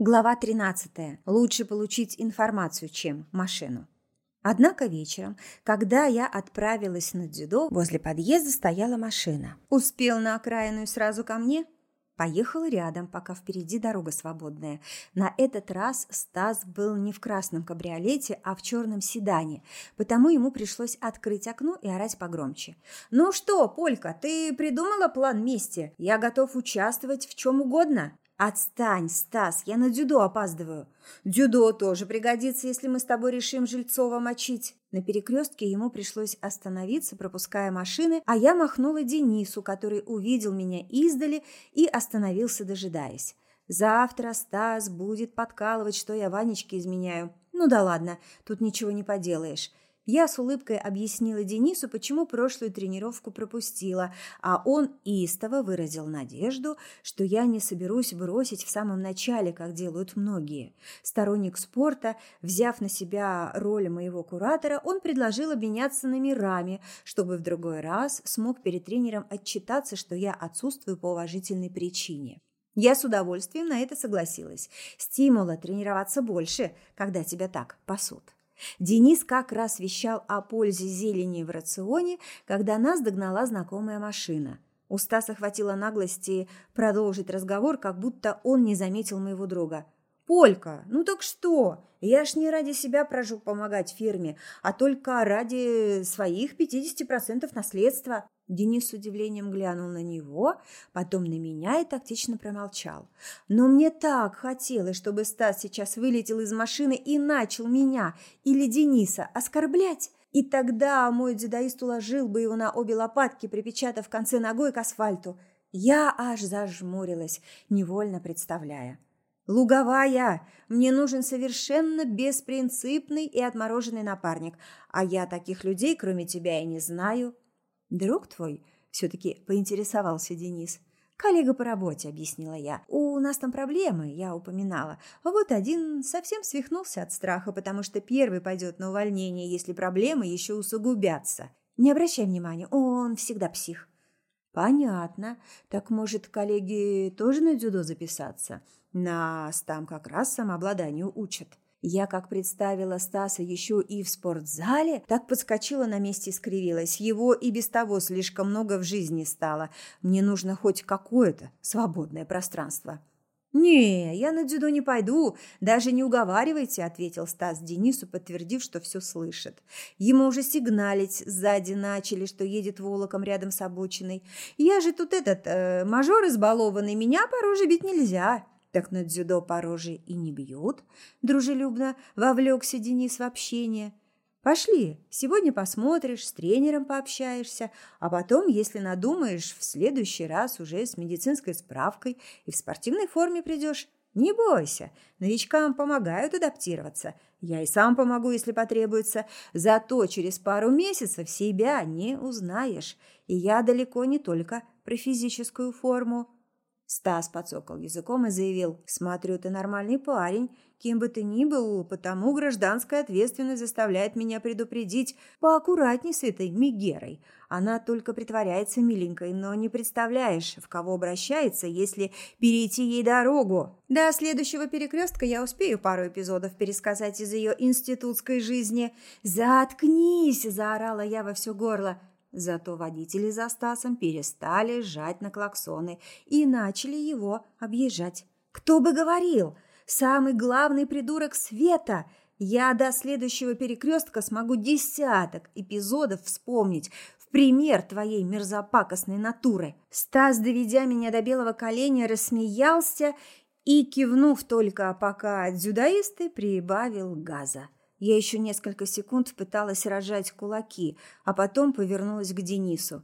Глава 13. Лучше получить информацию, чем машину. Однако вечером, когда я отправилась на дзюдо, возле подъезда стояла машина. Успел на окраину и сразу ко мне? Поехал рядом, пока впереди дорога свободная. На этот раз Стас был не в красном кабриолете, а в черном седане, потому ему пришлось открыть окно и орать погромче. «Ну что, Полька, ты придумала план мести? Я готов участвовать в чем угодно». «Отстань, Стас, я на дзюдо опаздываю». «Дзюдо тоже пригодится, если мы с тобой решим Жильцова мочить». На перекрестке ему пришлось остановиться, пропуская машины, а я махнула Денису, который увидел меня издали и остановился, дожидаясь. «Завтра Стас будет подкалывать, что я Ванечке изменяю. Ну да ладно, тут ничего не поделаешь». Я с улыбкой объяснила Денису, почему прошлую тренировку пропустила, а он истово выразил надежду, что я не соберусь бросить в самом начале, как делают многие. Сторонник спорта, взяв на себя роль моего куратора, он предложил обменяться номерами, чтобы в другой раз смог перед тренером отчитаться, что я отсутствую по уважительной причине. Я с удовольствием на это согласилась. Стимула тренироваться больше, когда тебя так пасут. Денис как раз вещал о пользе зелени в рационе, когда нас догнала знакомая машина. У Стаса хватило наглости продолжить разговор, как будто он не заметил моего друга. «Полька, ну так что? Я ж не ради себя прожил помогать фирме, а только ради своих 50% наследства». Денис с удивлением глянул на него, потом на меня и тактично промолчал. Но мне так хотелось, чтобы Стас сейчас вылетел из машины и начал меня или Дениса оскорблять. И тогда мой дзюдоист уложил бы его на обе лопатки, припечатав в конце ногой к асфальту. Я аж зажмурилась, невольно представляя. «Луговая, мне нужен совершенно беспринципный и отмороженный напарник, а я таких людей, кроме тебя, и не знаю». «Друг твой?» – все-таки поинтересовался Денис. «Коллега по работе», – объяснила я. «У нас там проблемы, я упоминала. Вот один совсем свихнулся от страха, потому что первый пойдет на увольнение, если проблемы еще усугубятся. Не обращай внимания, он всегда псих». «Понятно. Так, может, коллеги тоже на дзюдо записаться? Нас там как раз самообладанию учат». Я как представила Стаса еще и в спортзале, так подскочила на месте и скривилась. Его и без того слишком много в жизни стало. Мне нужно хоть какое-то свободное пространство. «Не, я на дзюдо не пойду, даже не уговаривайте», – ответил Стас Денису, подтвердив, что все слышит. Ему уже сигналить сзади начали, что едет волоком рядом с обочиной. «Я же тут этот, э, мажор избалованный, меня по роже бить нельзя». Так на дзюдо по роже и не бьют, дружелюбно вовлекся Денис в общение. Пошли, сегодня посмотришь, с тренером пообщаешься, а потом, если надумаешь, в следующий раз уже с медицинской справкой и в спортивной форме придешь. Не бойся, новичкам помогают адаптироваться. Я и сам помогу, если потребуется. Зато через пару месяцев себя не узнаешь. И я далеко не только про физическую форму. Стас подсокал языком и заявил, «Смотрю, ты нормальный парень. Кем бы ты ни был, потому гражданская ответственность заставляет меня предупредить поаккуратней с этой Мигерой. Она только притворяется миленькой, но не представляешь, в кого обращается, если перейти ей дорогу. До следующего перекрестка я успею пару эпизодов пересказать из ее институтской жизни. «Заткнись!» – заорала я во все горло – Зато водители за Стасом перестали сжать на клаксоны и начали его объезжать. Кто бы говорил, самый главный придурок света. Я до следующего перекрестка смогу десяток эпизодов вспомнить в пример твоей мерзопакостной натуры. Стас, доведя меня до белого коленя, рассмеялся и, кивнув только пока дзюдоисты, прибавил газа. Я еще несколько секунд пыталась рожать кулаки, а потом повернулась к Денису.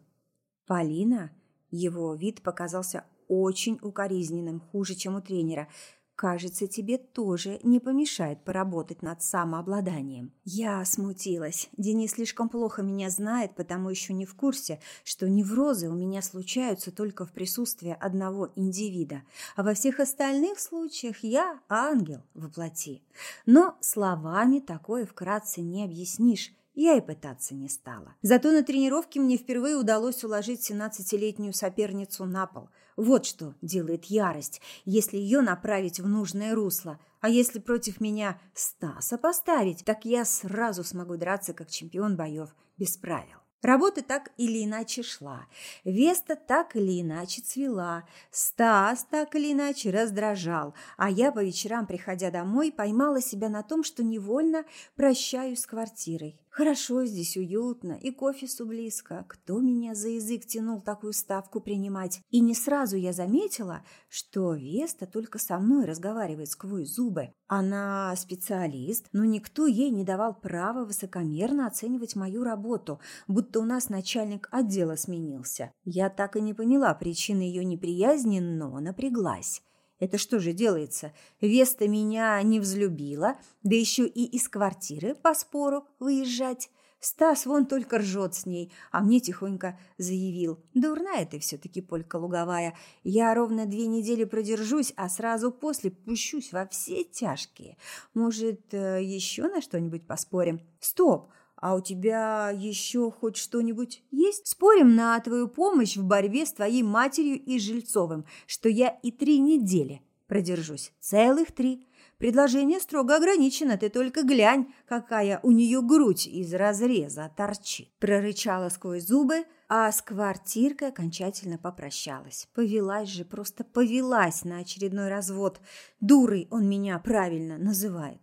«Полина?» Его вид показался очень укоризненным, хуже, чем у тренера – Кажется, тебе тоже не помешает поработать над самообладанием. Я смутилась. Денис слишком плохо меня знает, потому еще не в курсе, что неврозы у меня случаются только в присутствии одного индивида, а во всех остальных случаях я ангел воплоти. Но словами такое вкратце не объяснишь. Я и пытаться не стала. Зато на тренировке мне впервые удалось уложить 17-летнюю соперницу на пол – Вот что делает ярость, если ее направить в нужное русло. А если против меня Стаса поставить, так я сразу смогу драться как чемпион боев без правил. Работа так или иначе шла, Веста так или иначе цвела, Стас так или иначе раздражал, а я по вечерам, приходя домой, поймала себя на том, что невольно прощаюсь с квартирой. Хорошо здесь, уютно, и к офису близко. Кто меня за язык тянул такую ставку принимать? И не сразу я заметила, что Веста только со мной разговаривает сквозь зубы. Она специалист, но никто ей не давал права высокомерно оценивать мою работу, будто у нас начальник отдела сменился. Я так и не поняла причины ее неприязни, но напряглась. Это что же делается? Веста меня не взлюбила, да еще и из квартиры по спору выезжать. Стас вон только ржет с ней, а мне тихонько заявил. Дурная ты все-таки, полька луговая. Я ровно две недели продержусь, а сразу после пущусь во все тяжкие. Может, э, еще на что-нибудь поспорим? Стоп! А у тебя еще хоть что-нибудь есть? Спорим на твою помощь в борьбе с твоей матерью и Жильцовым, что я и три недели продержусь. Целых три. Предложение строго ограничено, ты только глянь, какая у нее грудь из разреза торчит. Прорычала сквозь зубы, а с квартиркой окончательно попрощалась. Повелась же, просто повелась на очередной развод. Дурой он меня правильно называет.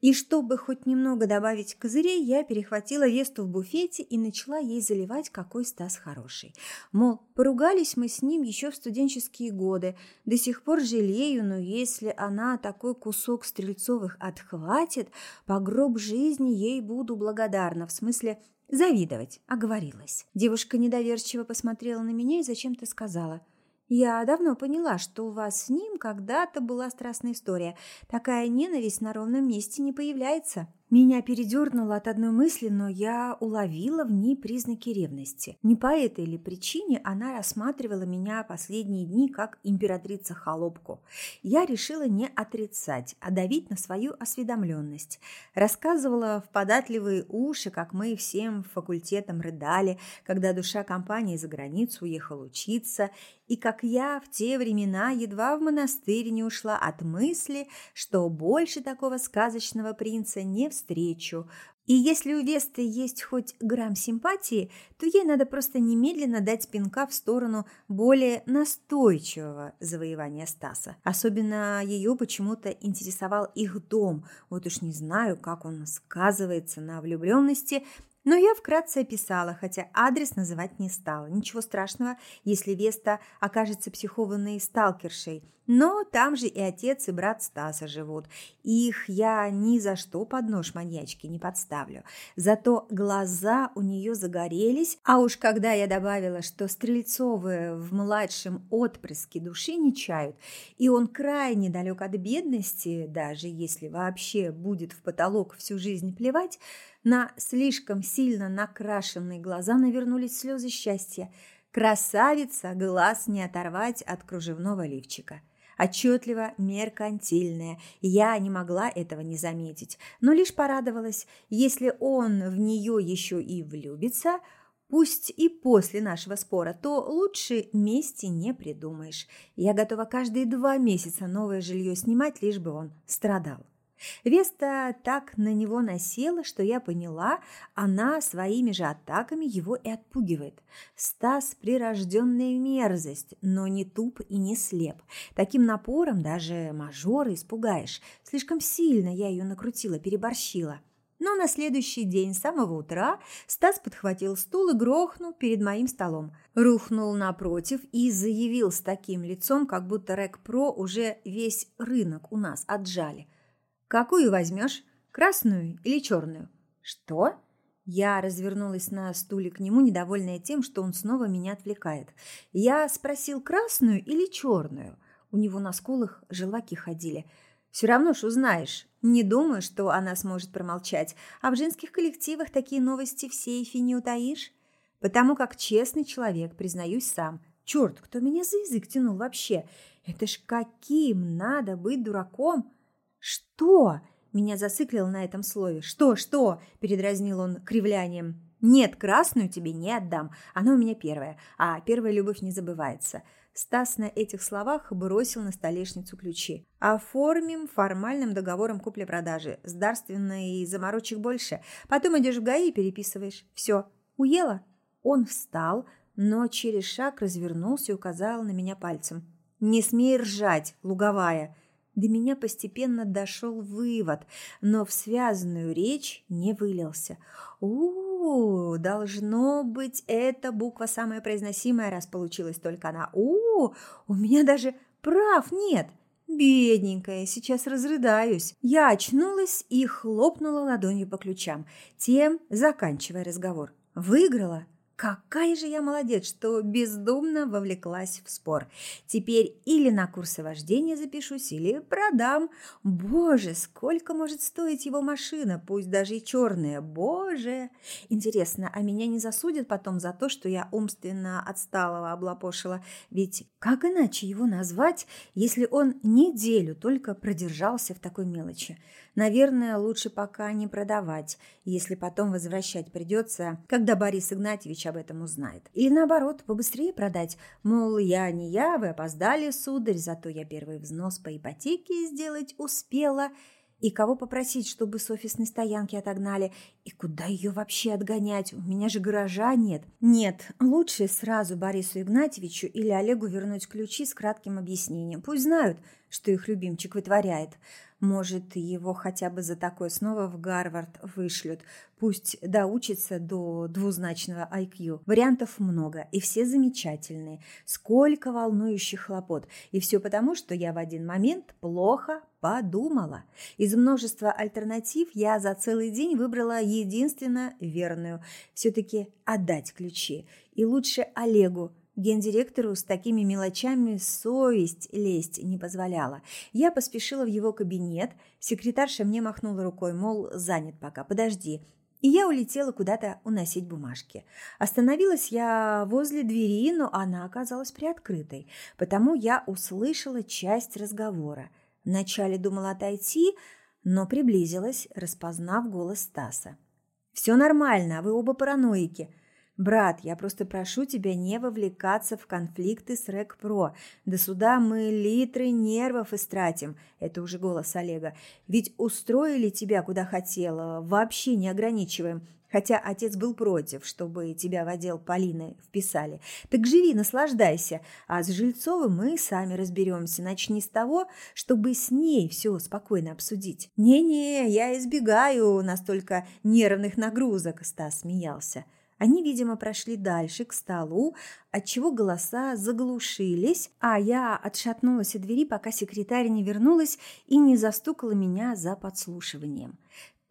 И чтобы хоть немного добавить козырей, я перехватила Весту в буфете и начала ей заливать, какой Стас хороший. Мол, поругались мы с ним еще в студенческие годы. До сих пор жалею, но если она такой кусок Стрельцовых отхватит, по гроб жизни ей буду благодарна. В смысле, завидовать, оговорилась. Девушка недоверчиво посмотрела на меня и зачем-то сказала – я давно поняла, что у вас с ним когда-то была страстная история. Такая ненависть на ровном месте не появляется. Меня передернуло от одной мысли, но я уловила в ней признаки ревности. Не по этой ли причине она рассматривала меня последние дни как императрица-холопку. Я решила не отрицать, а давить на свою осведомленность. Рассказывала в податливые уши, как мы всем факультетом рыдали, когда душа компании за границу уехала учиться, и как я в те времена едва в монастырь не ушла от мысли, что больше такого сказочного принца не встречу. И если у Весты есть хоть грамм симпатии, то ей надо просто немедленно дать пинка в сторону более настойчивого завоевания Стаса. Особенно ее почему-то интересовал их дом. Вот уж не знаю, как он сказывается на влюбленности, но я вкратце описала, хотя адрес называть не стала. Ничего страшного, если Веста окажется психованной сталкершей. Но там же и отец, и брат Стаса живут. Их я ни за что под нож маньячки не подставлю. Зато глаза у нее загорелись, а уж когда я добавила, что Стрельцовы в младшем отпрыске души не чают, и он крайне далек от бедности, даже если вообще будет в потолок всю жизнь плевать, на слишком сильно накрашенные глаза навернулись слезы счастья. Красавица, глаз не оторвать от кружевного лифчика. Отчетливо меркантильная. Я не могла этого не заметить, но лишь порадовалась. Если он в нее еще и влюбится, пусть и после нашего спора, то лучше мести не придумаешь. Я готова каждые два месяца новое жилье снимать, лишь бы он страдал. Веста так на него насела, что я поняла, она своими же атаками его и отпугивает. Стас – прирожденная мерзость, но не туп и не слеп. Таким напором даже мажора испугаешь. Слишком сильно я ее накрутила, переборщила. Но на следующий день с самого утра Стас подхватил стул и грохнул перед моим столом. Рухнул напротив и заявил с таким лицом, как будто Рек Про уже весь рынок у нас отжали – «Какую возьмешь? Красную или черную?» «Что?» Я развернулась на стуле к нему, недовольная тем, что он снова меня отвлекает. Я спросил, красную или черную? У него на скулах желаки ходили. Все равно ж узнаешь. Не думаю, что она сможет промолчать. А в женских коллективах такие новости в сейфе не утаишь. Потому как честный человек, признаюсь сам. Черт, кто меня за язык тянул вообще? Это ж каким надо быть дураком, «Что?» – меня зациклил на этом слове. «Что, что?» – передразнил он кривлянием. «Нет, красную тебе не отдам. Она у меня первая, а первая любовь не забывается. Стас на этих словах бросил на столешницу ключи. «Оформим формальным договором купли-продажи. С дарственной заморочек больше. Потом идешь в ГАИ и переписываешь. Все. Уела?» Он встал, но через шаг развернулся и указал на меня пальцем. «Не смей ржать, луговая!» До меня постепенно дошел вывод, но в связанную речь не вылился. у, -у должно быть, эта буква самая произносимая, раз получилась только она. у, -у у меня даже прав нет. Бедненькая, сейчас разрыдаюсь. Я очнулась и хлопнула ладонью по ключам, тем заканчивая разговор. Выиграла Какая же я молодец, что бездумно вовлеклась в спор. Теперь или на курсы вождения запишусь, или продам. Боже, сколько может стоить его машина, пусть даже и черная. Боже! Интересно, а меня не засудят потом за то, что я умственно отсталого облапошила? Ведь как иначе его назвать, если он неделю только продержался в такой мелочи? Наверное, лучше пока не продавать, если потом возвращать придется, когда Борис Игнатьевич об этом узнает. Или наоборот, побыстрее продать. Мол, я не я, вы опоздали, сударь, зато я первый взнос по ипотеке сделать успела – и кого попросить, чтобы с офисной стоянки отогнали? И куда ее вообще отгонять? У меня же гаража нет. Нет, лучше сразу Борису Игнатьевичу или Олегу вернуть ключи с кратким объяснением. Пусть знают, что их любимчик вытворяет. Может, его хотя бы за такое снова в Гарвард вышлют. Пусть доучится до двузначного IQ. Вариантов много, и все замечательные. Сколько волнующих хлопот. И все потому, что я в один момент плохо подумала. Из множества альтернатив я за целый день выбрала единственно верную. Все-таки отдать ключи. И лучше Олегу, Гендиректору с такими мелочами совесть лезть не позволяла. Я поспешила в его кабинет, секретарша мне махнула рукой, мол, занят пока, подожди. И я улетела куда-то уносить бумажки. Остановилась я возле двери, но она оказалась приоткрытой, потому я услышала часть разговора. Вначале думала отойти, но приблизилась, распознав голос Стаса. «Все нормально, вы оба параноики», «Брат, я просто прошу тебя не вовлекаться в конфликты с РЭК-ПРО. До суда мы литры нервов истратим». Это уже голос Олега. «Ведь устроили тебя куда хотела, вообще не ограничиваем. Хотя отец был против, чтобы тебя в отдел Полины вписали. Так живи, наслаждайся. А с Жильцовым мы сами разберемся. Начни с того, чтобы с ней все спокойно обсудить. Не-не, я избегаю настолько нервных нагрузок, Стас смеялся. Они, видимо, прошли дальше, к столу, отчего голоса заглушились, а я отшатнулась от двери, пока секретарь не вернулась и не застукала меня за подслушиванием.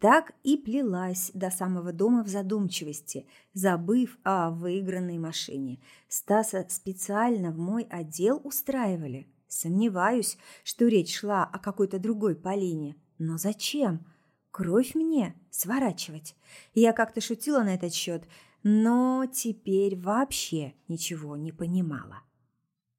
Так и плелась до самого дома в задумчивости, забыв о выигранной машине. Стаса специально в мой отдел устраивали. Сомневаюсь, что речь шла о какой-то другой Полине. Но зачем? Кровь мне сворачивать. Я как-то шутила на этот счет – но теперь вообще ничего не понимала.